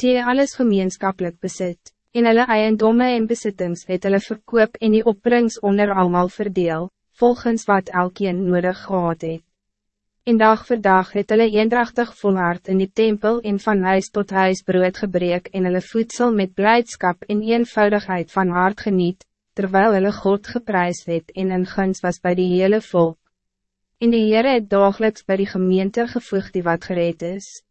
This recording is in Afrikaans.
tee alles gemeenschappelijk bezit, en hulle eiendomme en besittings het hulle verkoop en die opbrengs onder allemaal verdeel, volgens wat elkeen nodig gehad het. En dag voor dag het hulle eendrachtig volhard in die tempel en van huis tot huis brood gebreek en hulle voedsel met blijdschap en eenvoudigheid van hart geniet, terwijl hulle God geprijs het en in guns was bij die hele volk. En die Heere het dagelijks bij die gemeente gevoegd die wat gereed is.